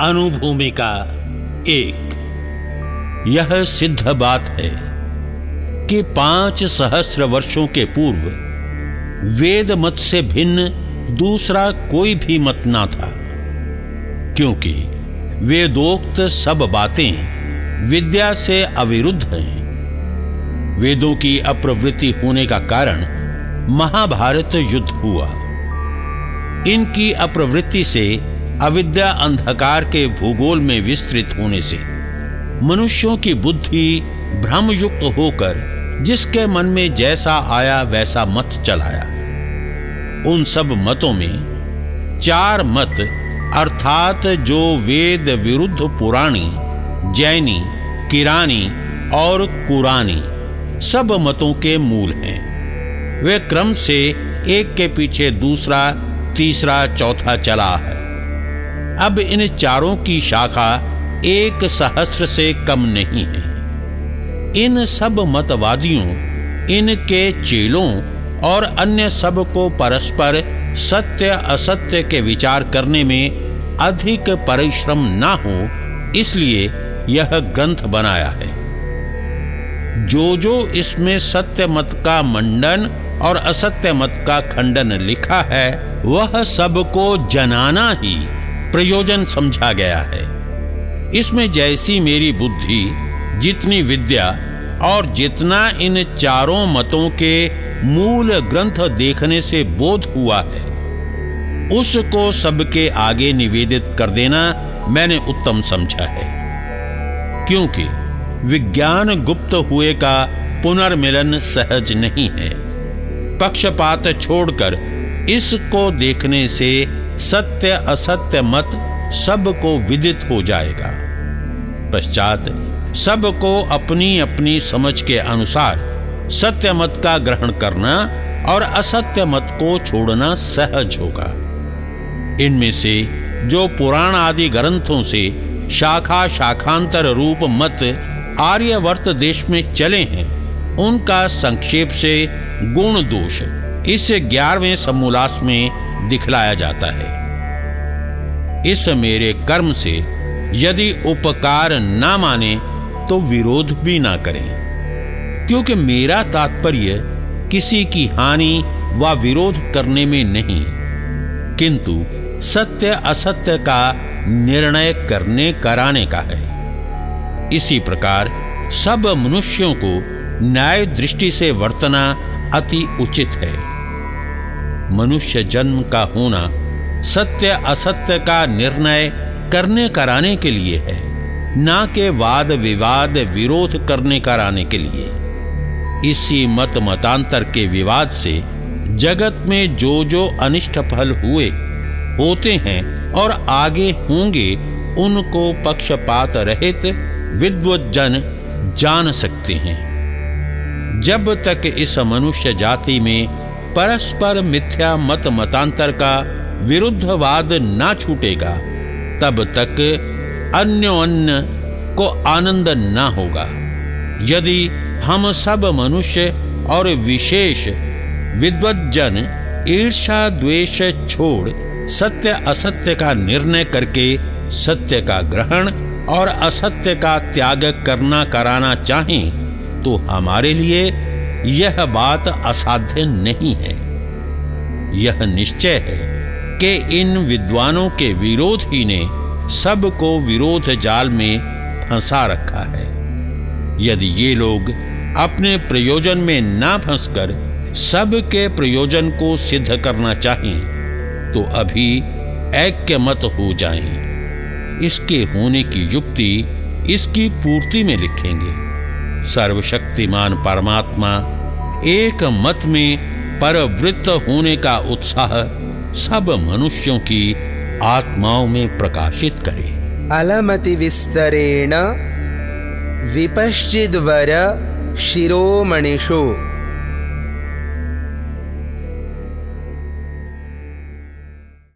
अनुभूमिका एक। यह सिद्ध बात है कि पाँच सहस्र वर्षों के पूर्व वेद मत से भिन्न दूसरा कोई भी मत ना था। क्योंकि वेदोक्त सब बातें विद्या से अविरुद्ध हैं। वेदों की अप्रवृत्ति होने का कारण महाभारत युद्ध हुआ। इनकी अप्रवृत्ति से अविद्या अंधकार के भूगोल में विस्तृत होने से, मनुष्यों की बुद्धि भ्रमयुक्त होकर, जिसके मन में जैसा आया वैसा मत चलाया। उन सब मतों में चार मत, अर्थात जो वेद विरुद्ध पुराणी, जैनी, किरानी और कुरानी, सब मतों के मूल हैं। वे क्रम से एक के पीछे दूसरा, तीसरा, चौथा चला है। अब इन चारों की शाखा एक सहस्र से कम नहीं है। इन सब मतवादियों, इनके चेलों और अन्य सबको परस्पर सत्य असत्य के विचार करने में अधिक परिश्रम ना हो, इसलिए यह ग्रंथ बनाया है। जो जो इसमें सत्य मत का मंडन और असत्य मत का खंडन लिखा है, वह सबको जनाना ही। प्रयोजन समझा गया है। इसमें जैसी मेरी बुद्धि, जितनी विद्या और जितना इन चारों मतों के मूल ग्रंथ देखने से बोध हुआ है, उसको सबके आगे निवेदित कर देना मैंने उत्तम समझा है। क्योंकि विज्ञान गुप्त हुए का पुनर्मिलन सहज नहीं है। पक्षपात छोड़कर इसको देखने से सत्य असत्य मत सबको विदित हो जाएगा। पश्चात सबको अपनी अपनी समझ के अनुसार सत्य मत का ग्रहण करना और असत्य मत को छोड़ना सहज होगा। इनमें से जो पुराण आदि ग्रंथों से शाखा शाखांतर रूप मत आर्यवर्त देश में चले हैं, उनका संक्षेप से गुण दोष इस ग्यारहवें समूलास में दिखलाया जाता है। इस मेरे कर्म से यदि उपकार ना माने तो विरोध भी ना करें। क्योंकि मेरा तात्पर्य किसी की हानि व विरोध करने में नहीं, किंतु सत्य असत्य का निर्णय करने कराने का है। इसी प्रकार सब मनुष्यों को न्याय दृष्टि से वर्तना अति उचित है। मनुष्य जन्म का होना सत्य असत्य का निर्णय करने कराने के लिए है, ना के वाद विवाद विरोध करने कराने के लिए। इसी मत मतांतर के विवाद से जगत में जो जो अनिष्ट फल हुए, होते हैं और आगे होंगे, उनको पक्षपात रहित विद्वत जन जान सकते हैं। जब तक इस मनुष्य जाति में परस्पर मिथ्या मत मतांतर का विरुद्धवाद ना छूटेगा, तब तक अन्य अन्य को आनंद न होगा। यदि हम सब मनुष्य और विशेष विद्वजन ईर्षा द्वेष छोड़ सत्य असत्य का निर्णय करके सत्य का ग्रहण और असत्य का त्याग करना कराना चाहें तो हमारे लिए यह बात असाध्य नहीं है। यह निश्चय है कि इन विद्वानों के विरोध ही ने सबको विरोध जाल में फंसा रखा है। यदि ये लोग अपने प्रयोजन में ना फंसकर सबके प्रयोजन को सिद्ध करना चाहें तो अभी ऐक्य मत हो जाएँ। इसके होने की युक्ति इसकी पूर्ति में लिखेंगे। सर्वशक्तिमान परमात्मा एक मत में परवृत्त होने का उत्साह सब मनुष्यों की आत्माओं में प्रकाशित करे। अलमति विस्तरेण विपश्चिद्वर शिरोमणिषु।